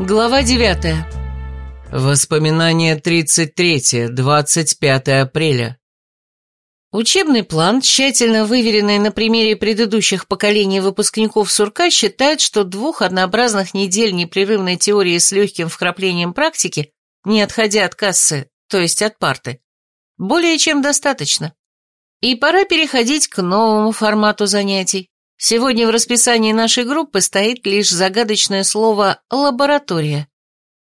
Глава 9. Воспоминание 33, 25 апреля. Учебный план, тщательно выверенный на примере предыдущих поколений выпускников Сурка, считает, что двух однообразных недель непрерывной теории с легким вкраплением практики, не отходя от кассы, то есть от парты, более чем достаточно. И пора переходить к новому формату занятий. Сегодня в расписании нашей группы стоит лишь загадочное слово «лаборатория».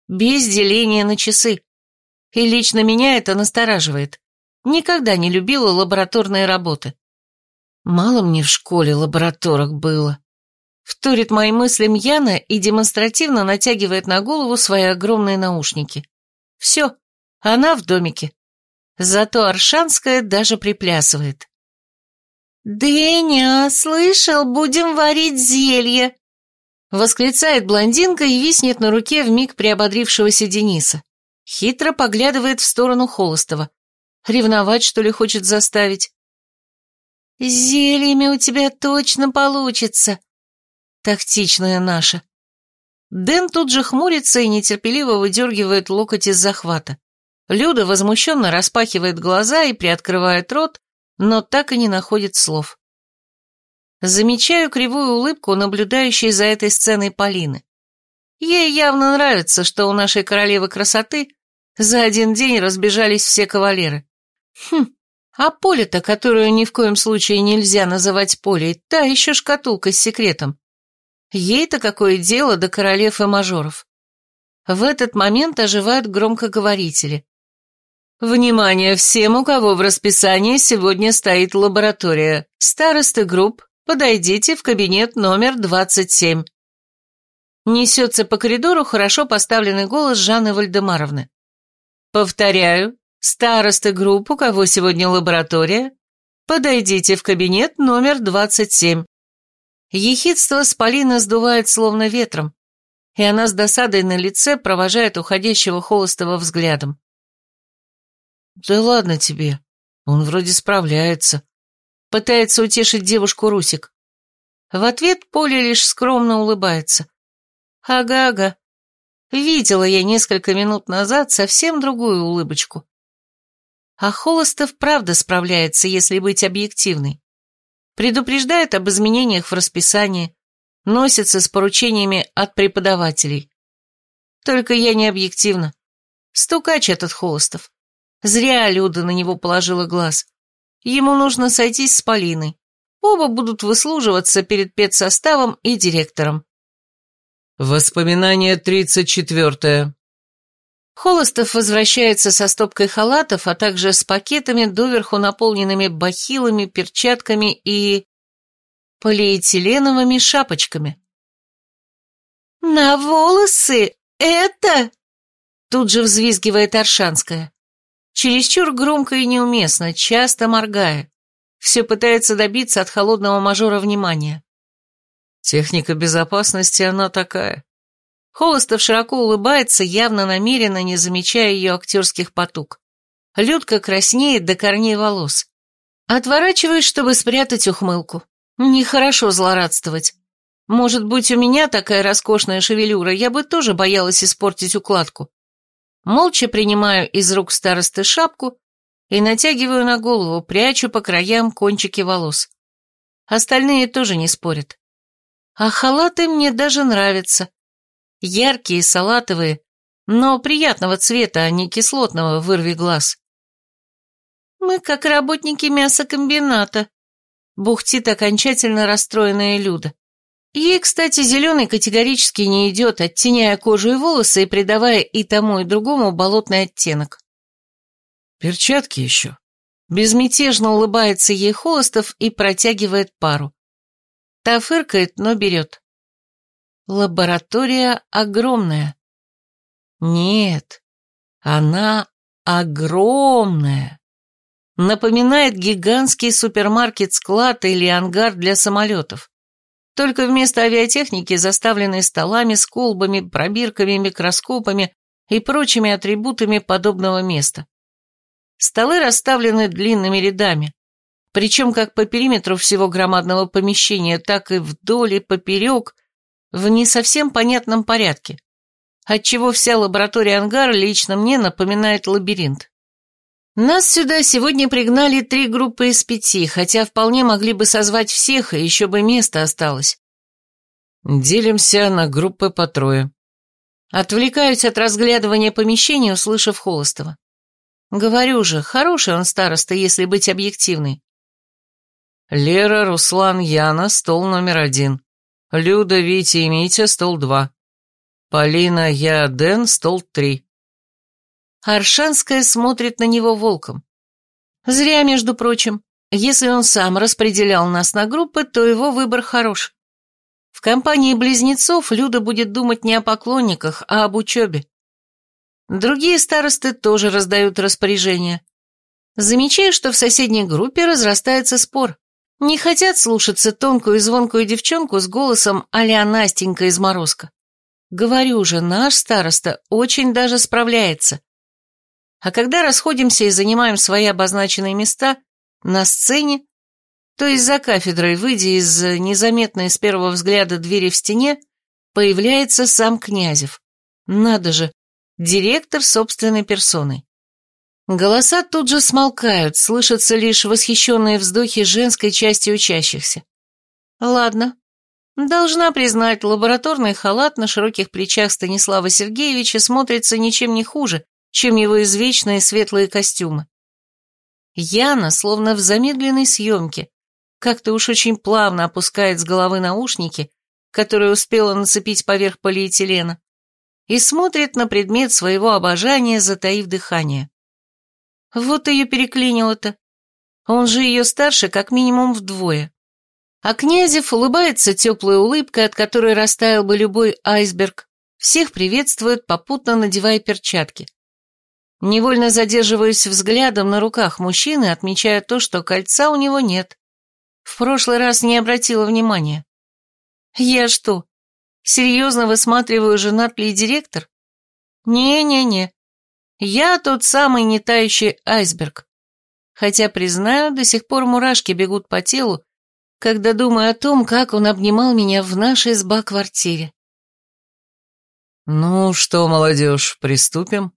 Без деления на часы. И лично меня это настораживает. Никогда не любила лабораторные работы. Мало мне в школе лабораторок было. Вторит моим мыслям Яна и демонстративно натягивает на голову свои огромные наушники. Все, она в домике. Зато Аршанская даже приплясывает. «Дыня, слышал, будем варить зелье!» Восклицает блондинка и виснет на руке вмиг приободрившегося Дениса. Хитро поглядывает в сторону Холостова. Ревновать, что ли, хочет заставить? «Зельями у тебя точно получится!» Тактичная наша. Дэн тут же хмурится и нетерпеливо выдергивает локоть из захвата. Люда возмущенно распахивает глаза и приоткрывает рот, но так и не находит слов. Замечаю кривую улыбку, наблюдающей за этой сценой Полины. Ей явно нравится, что у нашей королевы красоты за один день разбежались все кавалеры. Хм, а поле-то, которую ни в коем случае нельзя называть полей, та еще шкатулка с секретом. Ей-то какое дело до королев и мажоров. В этот момент оживают громкоговорители. Внимание всем, у кого в расписании сегодня стоит лаборатория. Старосты групп, подойдите в кабинет номер 27. Несется по коридору хорошо поставленный голос Жанны Вальдемаровны. Повторяю, старосты групп, у кого сегодня лаборатория, подойдите в кабинет номер 27. Ехидство с Полины сдувает словно ветром, и она с досадой на лице провожает уходящего холостого взглядом. «Да ладно тебе, он вроде справляется», — пытается утешить девушку Русик. В ответ Поля лишь скромно улыбается. «Ага-ага, видела я несколько минут назад совсем другую улыбочку». А Холостов правда справляется, если быть объективной. Предупреждает об изменениях в расписании, носится с поручениями от преподавателей. Только я не объективна. Стукач этот Холостов. Зря Люда на него положила глаз. Ему нужно сойтись с Полиной. Оба будут выслуживаться перед педсоставом и директором. Воспоминание тридцать четвертое. Холостов возвращается со стопкой халатов, а также с пакетами, доверху наполненными бахилами, перчатками и... полиэтиленовыми шапочками. «На волосы это...» Тут же взвизгивает Аршанская. Чересчур громко и неуместно, часто моргая. Все пытается добиться от холодного мажора внимания. Техника безопасности она такая. Холостов широко улыбается, явно намеренно, не замечая ее актерских потуг. Людка краснеет до корней волос. Отворачиваюсь, чтобы спрятать ухмылку. Нехорошо злорадствовать. Может быть, у меня такая роскошная шевелюра, я бы тоже боялась испортить укладку. Молча принимаю из рук старосты шапку и натягиваю на голову, прячу по краям кончики волос. Остальные тоже не спорят. А халаты мне даже нравятся. Яркие, салатовые, но приятного цвета, а не кислотного, вырви глаз. Мы как работники мясокомбината, бухтит окончательно расстроенная Люда. Ей, кстати, зеленый категорически не идет, оттеняя кожу и волосы и придавая и тому, и другому болотный оттенок. Перчатки еще. Безмятежно улыбается ей Холостов и протягивает пару. Та фыркает, но берет. Лаборатория огромная. Нет, она огромная. Напоминает гигантский супермаркет-склад или ангар для самолетов. Только вместо авиатехники заставленной столами с колбами, пробирками, микроскопами и прочими атрибутами подобного места. Столы расставлены длинными рядами, причем как по периметру всего громадного помещения, так и вдоль и поперек, в не совсем понятном порядке. отчего вся лаборатория ангара лично мне напоминает лабиринт. Нас сюда сегодня пригнали три группы из пяти, хотя вполне могли бы созвать всех, и еще бы место осталось. Делимся на группы по трое. Отвлекаюсь от разглядывания помещения, услышав Холостова. Говорю же, хороший он староста, если быть объективной. Лера, Руслан, Яна, стол номер один. Люда, Витя и Митя, стол два. Полина, я, Дэн, стол три. Аршанская смотрит на него волком. Зря, между прочим. Если он сам распределял нас на группы, то его выбор хорош. В компании близнецов Люда будет думать не о поклонниках, а об учебе. Другие старосты тоже раздают распоряжения. Замечаю, что в соседней группе разрастается спор. Не хотят слушаться тонкую и звонкую девчонку с голосом а-ля Настенька из Морозка. Говорю же, наш староста очень даже справляется. А когда расходимся и занимаем свои обозначенные места, на сцене, то есть за кафедрой, выйдя из незаметной с первого взгляда двери в стене, появляется сам Князев. Надо же, директор собственной персоной. Голоса тут же смолкают, слышатся лишь восхищенные вздохи женской части учащихся. Ладно. Должна признать, лабораторный халат на широких плечах Станислава Сергеевича смотрится ничем не хуже, чем его извечные светлые костюмы. Яна, словно в замедленной съемке, как-то уж очень плавно опускает с головы наушники, которые успела нацепить поверх полиэтилена, и смотрит на предмет своего обожания, затаив дыхание. Вот ее переклинило-то. Он же ее старше как минимум вдвое. А Князев улыбается теплой улыбкой, от которой растаял бы любой айсберг, всех приветствует, попутно надевая перчатки. Невольно задерживаюсь взглядом на руках мужчины, отмечая то, что кольца у него нет. В прошлый раз не обратила внимания. Я что, серьезно высматриваю, женат ли директор? Не-не-не. Я тот самый нетающий айсберг. Хотя, признаю, до сих пор мурашки бегут по телу, когда думаю о том, как он обнимал меня в нашей сба-квартире. «Ну что, молодежь, приступим?»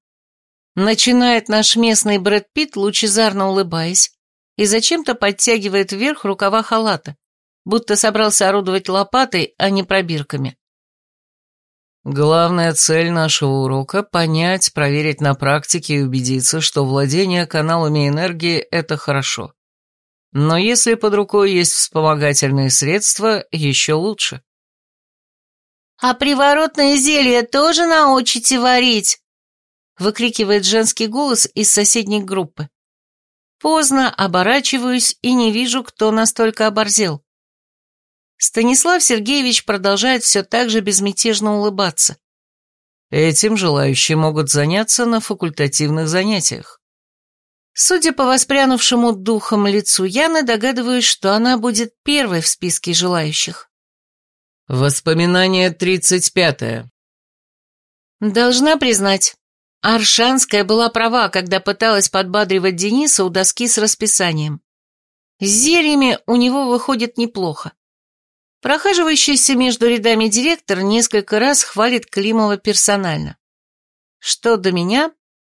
Начинает наш местный Брэд Питт, лучезарно улыбаясь, и зачем-то подтягивает вверх рукава халата, будто собрался орудовать лопатой, а не пробирками. Главная цель нашего урока — понять, проверить на практике и убедиться, что владение каналами энергии — это хорошо. Но если под рукой есть вспомогательные средства, еще лучше. «А приворотное зелье тоже научите варить?» Выкрикивает женский голос из соседней группы. Поздно, оборачиваюсь и не вижу, кто настолько оборзел. Станислав Сергеевич продолжает все так же безмятежно улыбаться. Этим желающие могут заняться на факультативных занятиях. Судя по воспрянувшему духом лицу Яны, догадываюсь, что она будет первой в списке желающих. Воспоминание тридцать пятое. Должна признать, Аршанская была права, когда пыталась подбадривать Дениса у доски с расписанием. С зельями у него выходит неплохо. Прохаживающийся между рядами директор несколько раз хвалит Климова персонально. Что до меня,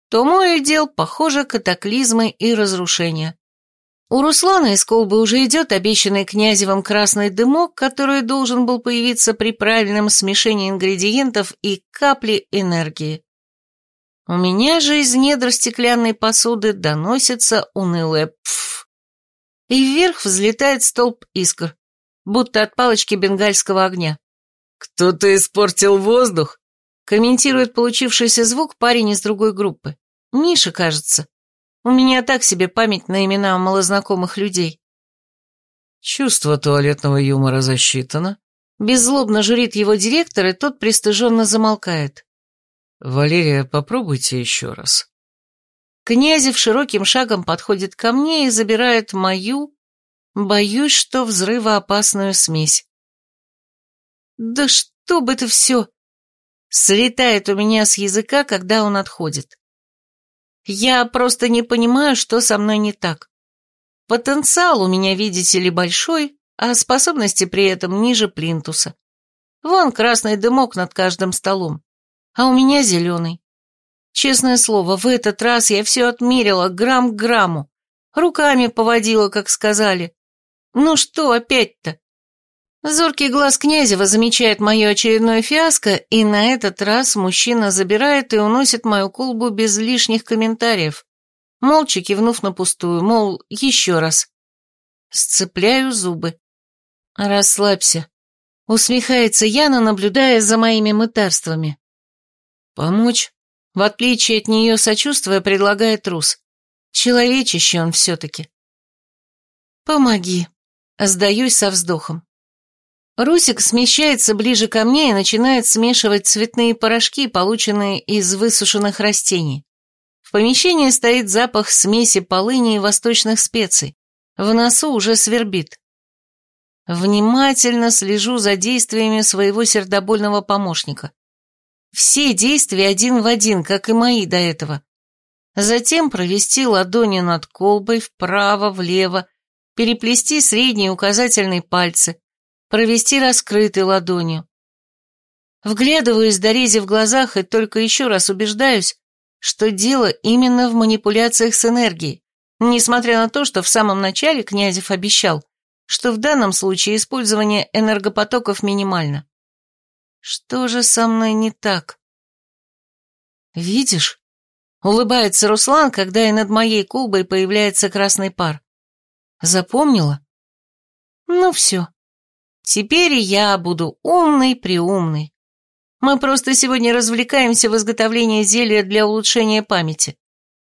то мой отдел, похоже, катаклизмы и разрушения. У Руслана из колбы уже идет обещанный князевым красный дымок, который должен был появиться при правильном смешении ингредиентов и капли энергии. У меня же из недр стеклянной посуды доносится унылое «пф». И вверх взлетает столб искр, будто от палочки бенгальского огня. «Кто-то испортил воздух?» комментирует получившийся звук парень из другой группы. Миша, кажется. У меня так себе память на имена малознакомых людей. Чувство туалетного юмора засчитано. Беззлобно журит его директор, и тот пристыженно замолкает. «Валерия, попробуйте еще раз». Князев широким шагом подходит ко мне и забирает мою, боюсь, что взрывоопасную смесь. «Да что бы это все!» Слетает у меня с языка, когда он отходит. Я просто не понимаю, что со мной не так. Потенциал у меня, видите ли, большой, а способности при этом ниже плинтуса. Вон красный дымок над каждым столом. А у меня зеленый. Честное слово, в этот раз я все отмерила грамм к грамму. Руками поводила, как сказали. Ну что опять-то? Зоркий глаз Князева замечает мое очередное фиаско, и на этот раз мужчина забирает и уносит мою колбу без лишних комментариев, молча кивнув на пустую, мол, еще раз. Сцепляю зубы. «Расслабься», — усмехается Яна, наблюдая за моими мытарствами. «Помочь?» В отличие от нее сочувствия предлагает Рус. Человечище он все-таки. «Помоги», — сдаюсь со вздохом. Русик смещается ближе ко мне и начинает смешивать цветные порошки, полученные из высушенных растений. В помещении стоит запах смеси полыни и восточных специй. В носу уже свербит. Внимательно слежу за действиями своего сердобольного помощника. Все действия один в один, как и мои до этого. Затем провести ладони над колбой вправо-влево, переплести средние указательные пальцы, провести раскрытой ладонью. Вглядываюсь до рези в глазах и только еще раз убеждаюсь, что дело именно в манипуляциях с энергией, несмотря на то, что в самом начале Князев обещал, что в данном случае использование энергопотоков минимально. Что же со мной не так? Видишь? Улыбается Руслан, когда и над моей колбой появляется красный пар. Запомнила? Ну все. Теперь я буду умный-приумный. Мы просто сегодня развлекаемся в изготовлении зелья для улучшения памяти.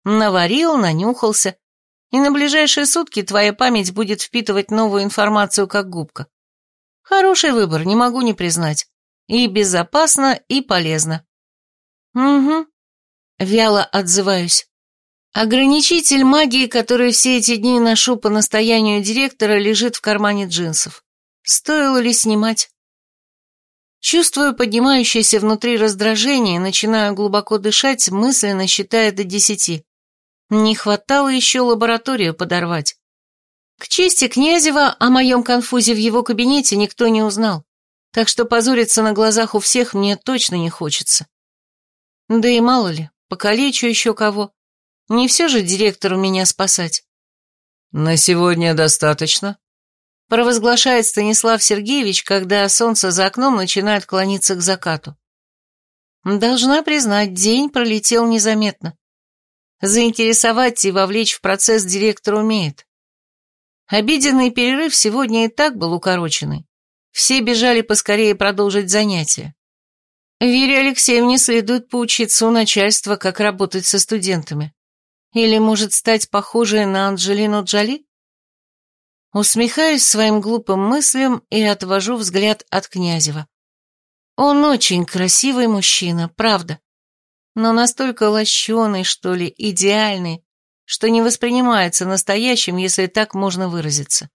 Наварил, нанюхался, и на ближайшие сутки твоя память будет впитывать новую информацию как губка. Хороший выбор, не могу не признать. И безопасно, и полезно. Угу. Вяло отзываюсь. Ограничитель магии, который все эти дни ношу по настоянию директора, лежит в кармане джинсов. Стоило ли снимать? Чувствую поднимающееся внутри раздражение начинаю глубоко дышать, мысленно считая до десяти. Не хватало еще лабораторию подорвать. К чести Князева о моем конфузе в его кабинете никто не узнал, так что позориться на глазах у всех мне точно не хочется. Да и мало ли, покалечу еще кого. Не все же директору меня спасать. «На сегодня достаточно», провозглашает Станислав Сергеевич, когда солнце за окном начинает клониться к закату. Должна признать, день пролетел незаметно. Заинтересовать и вовлечь в процесс директор умеет. Обеденный перерыв сегодня и так был укороченный. Все бежали поскорее продолжить занятия. Вере Алексеевне следует поучиться у начальства, как работать со студентами. Или может стать похожей на Анджелину Джоли? Усмехаюсь своим глупым мыслям и отвожу взгляд от Князева. Он очень красивый мужчина, правда. Но настолько лощеный, что ли, идеальный, что не воспринимается настоящим, если так можно выразиться.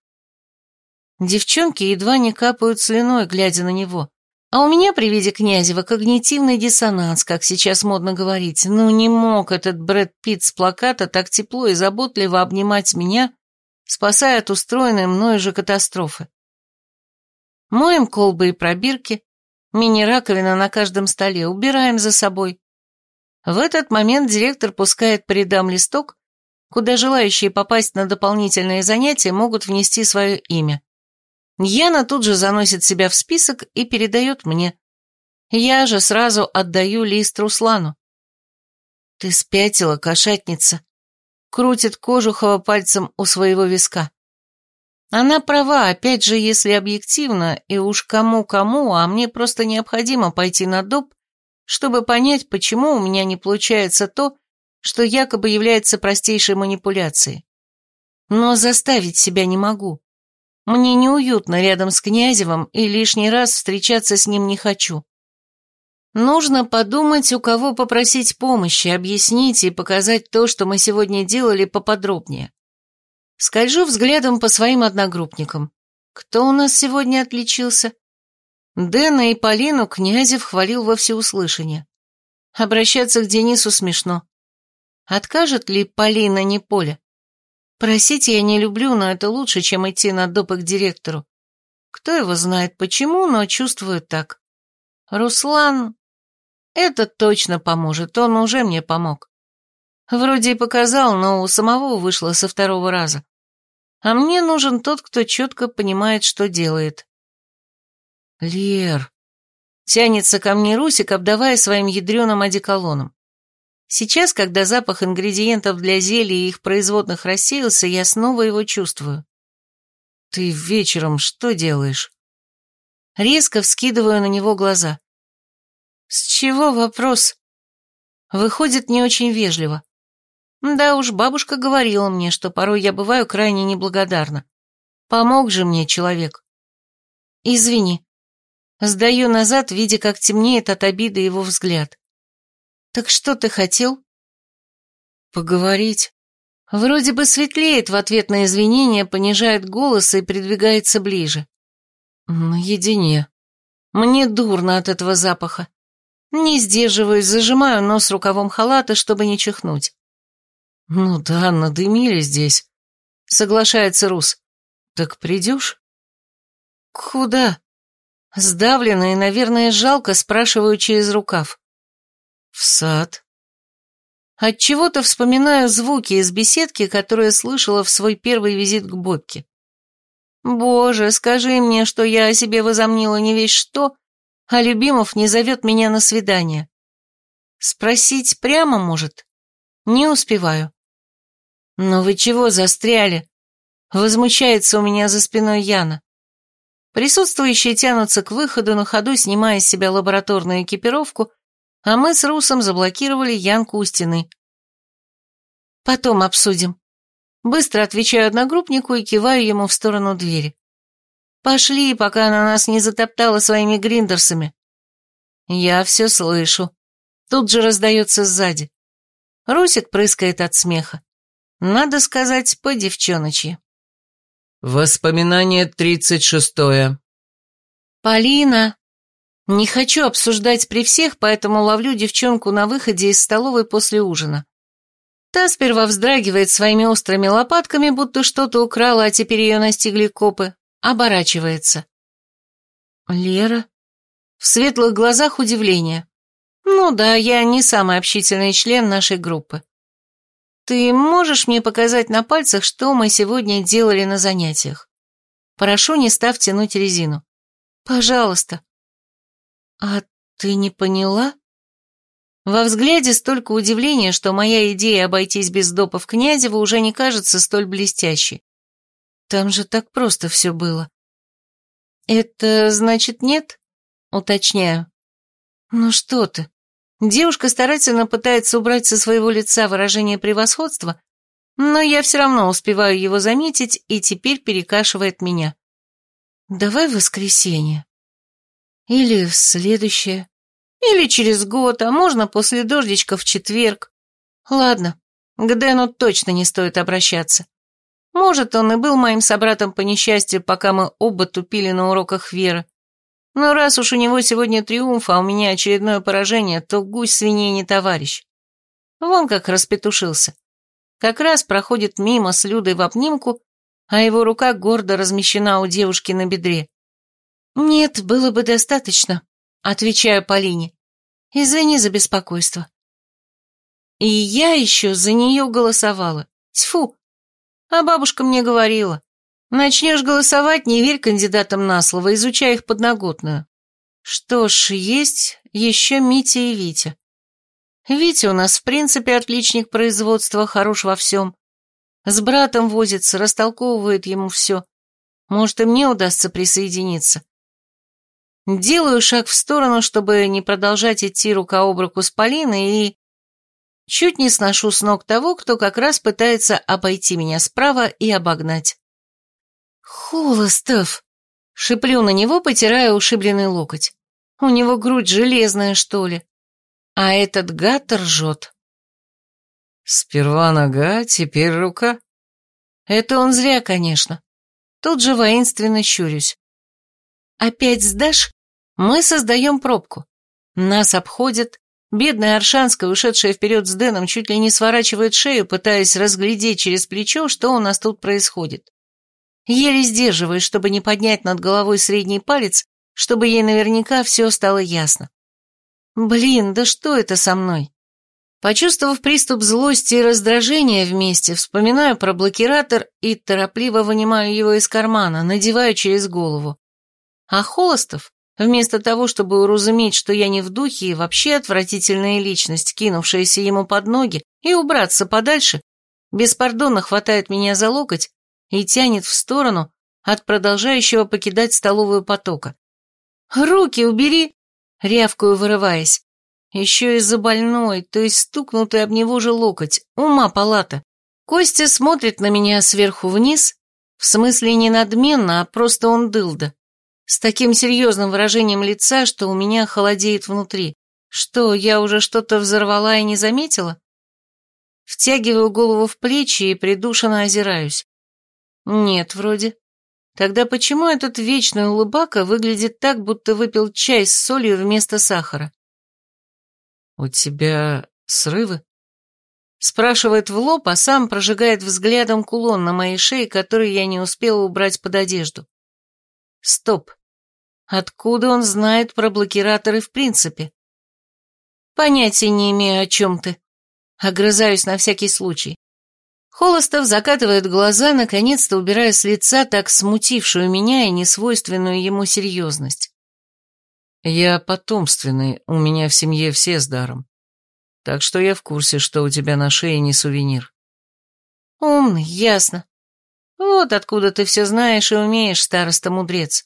Девчонки едва не капают слюной, глядя на него. А у меня при виде Князева когнитивный диссонанс, как сейчас модно говорить. Ну не мог этот Брэд Питт с плаката так тепло и заботливо обнимать меня спасая от устроенной мною же катастрофы. Моем колбы и пробирки, мини-раковина на каждом столе, убираем за собой. В этот момент директор пускает по рядам листок, куда желающие попасть на дополнительные занятия могут внести свое имя. Яна тут же заносит себя в список и передает мне. Я же сразу отдаю лист Руслану. «Ты спятила, кошатница», крутит Кожухова пальцем у своего виска. Она права, опять же, если объективно, и уж кому-кому, а мне просто необходимо пойти на доп, чтобы понять, почему у меня не получается то, что якобы является простейшей манипуляцией. Но заставить себя не могу. Мне неуютно рядом с Князевым, и лишний раз встречаться с ним не хочу. Нужно подумать, у кого попросить помощи, объяснить и показать то, что мы сегодня делали поподробнее. Скольжу взглядом по своим одногруппникам. Кто у нас сегодня отличился? Дэна и Полину Князев хвалил во всеуслышание. Обращаться к Денису смешно. Откажет ли Полина не Поля? Просить я не люблю, но это лучше, чем идти на допы к директору. Кто его знает почему, но чувствую так. Руслан Это точно поможет, он уже мне помог. Вроде и показал, но у самого вышло со второго раза. А мне нужен тот, кто четко понимает, что делает. Лер. Тянется ко мне Русик, обдавая своим ядреным одеколоном. Сейчас, когда запах ингредиентов для зелья и их производных рассеялся, я снова его чувствую. Ты вечером что делаешь? Резко вскидываю на него глаза. С чего вопрос? Выходит не очень вежливо. Да уж, бабушка говорила мне, что порой я бываю крайне неблагодарна. Помог же мне человек. Извини. Сдаю назад, видя, как темнеет от обиды его взгляд. Так что ты хотел? Поговорить. Вроде бы светлеет в ответ на извинения, понижает голос и придвигается ближе. Наедине. Мне дурно от этого запаха. Не сдерживаюсь, зажимаю нос рукавом халата, чтобы не чихнуть. «Ну да, надымили здесь», — соглашается Рус. «Так придешь?» «Куда?» Сдавленно и, наверное, жалко спрашиваю через рукав. «В сад». Отчего-то вспоминаю звуки из беседки, которые слышала в свой первый визит к Бобке. «Боже, скажи мне, что я о себе возомнила не весь что, а Любимов не зовет меня на свидание. Спросить прямо, может? Не успеваю. «Но вы чего застряли?» Возмущается у меня за спиной Яна. Присутствующие тянутся к выходу, на ходу снимая с себя лабораторную экипировку, а мы с Русом заблокировали Янку у стены. «Потом обсудим». Быстро отвечаю одногруппнику и киваю ему в сторону двери. «Пошли, пока она нас не затоптала своими гриндерсами». Я все слышу. Тут же раздается сзади. Русик прыскает от смеха. Надо сказать, по девчоночи. Воспоминание тридцать шестое. Полина. Не хочу обсуждать при всех, поэтому ловлю девчонку на выходе из столовой после ужина. Та сперва вздрагивает своими острыми лопатками, будто что-то украла, а теперь ее настигли копы. Оборачивается. Лера? В светлых глазах удивление. Ну да, я не самый общительный член нашей группы. Ты можешь мне показать на пальцах, что мы сегодня делали на занятиях? Прошу, не став тянуть резину. Пожалуйста. А ты не поняла? Во взгляде столько удивления, что моя идея обойтись без допов Князева уже не кажется столь блестящей. Там же так просто все было. Это значит нет? Уточняю. Ну что ты? Девушка старательно пытается убрать со своего лица выражение превосходства, но я все равно успеваю его заметить и теперь перекашивает меня. Давай воскресенье. Или в следующее. Или через год, а можно после дождичка в четверг. Ладно, к Дэну точно не стоит обращаться. Может, он и был моим собратом по несчастью, пока мы оба тупили на уроках Веры. Но раз уж у него сегодня триумф, а у меня очередное поражение, то гусь свиней не товарищ. Вон как распетушился. Как раз проходит мимо с Людой в обнимку, а его рука гордо размещена у девушки на бедре. «Нет, было бы достаточно», — отвечаю Полине. «Извини за беспокойство». И я еще за нее голосовала. Тьфу! А бабушка мне говорила, Начнешь голосовать, не верь кандидатам на слово, изучай их подноготную. Что ж, есть еще Митя и Витя. Витя у нас, в принципе, отличник производства, хорош во всем. С братом возится, растолковывает ему все. Может, и мне удастся присоединиться. Делаю шаг в сторону, чтобы не продолжать идти рука об руку с Полиной и... Чуть не сношу с ног того, кто как раз пытается обойти меня справа и обогнать. «Холостов!» — шиплю на него, потирая ушибленный локоть. «У него грудь железная, что ли?» А этот гад ржет. «Сперва нога, теперь рука». Это он зря, конечно. Тут же воинственно щурюсь. «Опять сдашь?» Мы создаем пробку. Нас обходят. Бедная Аршанская, ушедшая вперед с Дэном, чуть ли не сворачивает шею, пытаясь разглядеть через плечо, что у нас тут происходит. Еле сдерживаюсь, чтобы не поднять над головой средний палец, чтобы ей наверняка все стало ясно. Блин, да что это со мной? Почувствовав приступ злости и раздражения вместе, вспоминаю про блокиратор и торопливо вынимаю его из кармана, надеваю через голову. А Холостов, вместо того, чтобы уразуметь, что я не в духе и вообще отвратительная личность, кинувшаяся ему под ноги, и убраться подальше, беспардонно хватает меня за локоть и тянет в сторону от продолжающего покидать столовую потока. «Руки убери!» — рявкую, вырываясь. Еще из-за больной, то есть стукнутый об него же локоть. Ума палата. Костя смотрит на меня сверху вниз, в смысле не надменно, а просто он дылда. С таким серьезным выражением лица, что у меня холодеет внутри. Что, я уже что-то взорвала и не заметила? Втягиваю голову в плечи и придушенно озираюсь. Нет, вроде. Тогда почему этот вечный улыбака выглядит так, будто выпил чай с солью вместо сахара? «У тебя срывы?» Спрашивает в лоб, а сам прожигает взглядом кулон на моей шее, который я не успела убрать под одежду. Стоп. Откуда он знает про блокираторы в принципе? Понятия не имею, о чем ты. Огрызаюсь на всякий случай. Холостов закатывает глаза, наконец-то убирая с лица так смутившую меня и несвойственную ему серьезность. Я потомственный, у меня в семье все с даром. Так что я в курсе, что у тебя на шее не сувенир. Умный, ясно. Вот откуда ты все знаешь и умеешь, староста-мудрец.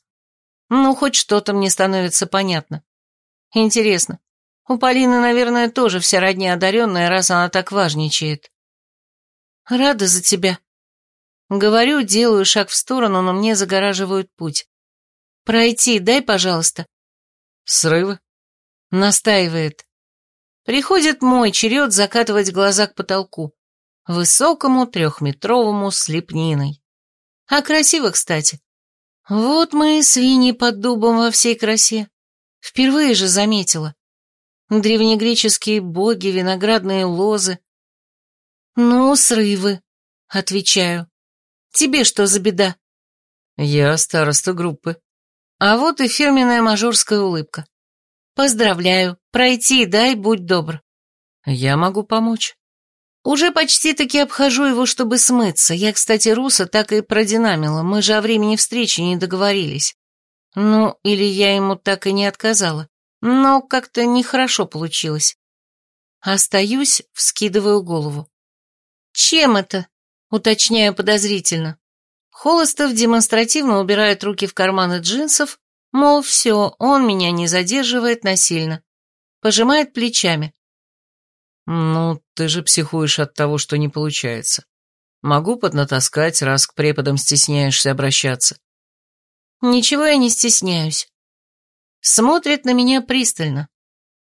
Ну, хоть что-то мне становится понятно. Интересно, у Полины, наверное, тоже вся родня одаренная, раз она так важничает. Рада за тебя. Говорю, делаю шаг в сторону, но мне загораживают путь. Пройти дай, пожалуйста. Срывы? Настаивает. Приходит мой черед закатывать глаза к потолку. Высокому, трехметровому, с лепниной. А красиво, кстати. Вот мы, свиньи под дубом во всей красе. Впервые же заметила. Древнегреческие боги, виноградные лозы. Ну, срывы, отвечаю. Тебе что за беда? Я староста группы. А вот и фирменная мажорская улыбка. Поздравляю, пройти дай, будь добр. Я могу помочь. Уже почти таки обхожу его, чтобы смыться. Я, кстати, Руса так и продинамила, мы же о времени встречи не договорились. Ну, или я ему так и не отказала. Но как-то нехорошо получилось. Остаюсь, вскидываю голову. «Чем это?» — уточняю подозрительно. Холостов демонстративно убирает руки в карманы джинсов, мол, все, он меня не задерживает насильно. Пожимает плечами. «Ну, ты же психуешь от того, что не получается. Могу поднатаскать, раз к преподам стесняешься обращаться». «Ничего я не стесняюсь». Смотрит на меня пристально.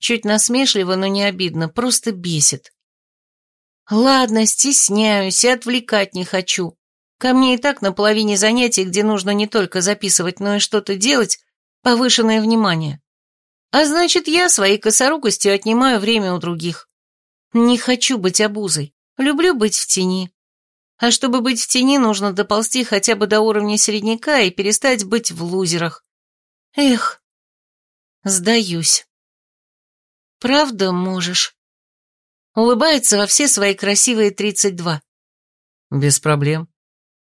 Чуть насмешливо, но не обидно, просто бесит. «Ладно, стесняюсь и отвлекать не хочу. Ко мне и так на половине занятий, где нужно не только записывать, но и что-то делать, повышенное внимание. А значит, я своей косорукостью отнимаю время у других. Не хочу быть обузой, люблю быть в тени. А чтобы быть в тени, нужно доползти хотя бы до уровня середняка и перестать быть в лузерах. Эх, сдаюсь. Правда можешь? Улыбается во все свои красивые тридцать два. Без проблем.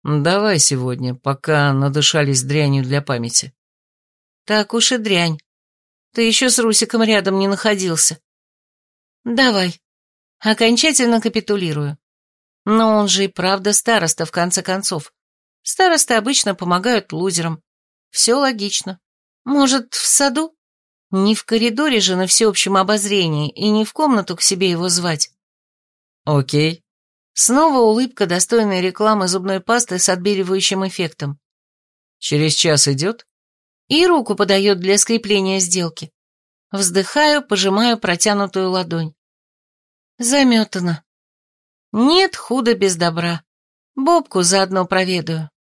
Давай сегодня, пока надышались дрянью для памяти. Так уж и дрянь. Ты еще с Русиком рядом не находился. Давай. Окончательно капитулирую. Но он же и правда староста, в конце концов. Старосты обычно помогают лузерам. Все логично. Может, в саду? Не в коридоре же на всеобщем обозрении, и не в комнату к себе его звать. Окей. Снова улыбка, достойная рекламы зубной пасты с отбеливающим эффектом. Через час идет? И руку подает для скрепления сделки. Вздыхаю, пожимаю протянутую ладонь. Заметано. Нет худа без добра. Бобку заодно проведаю.